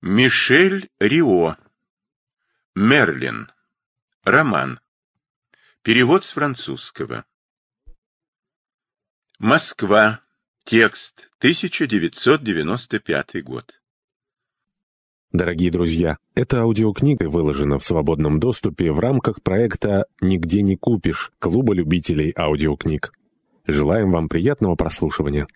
Мишель Рио. Мерлин. Роман. Перевод с французского. Москва. Текст. 1995 год. Дорогие друзья, эта аудиокнига выложена в свободном доступе в рамках проекта «Нигде не купишь» Клуба любителей аудиокниг. Желаем вам приятного прослушивания.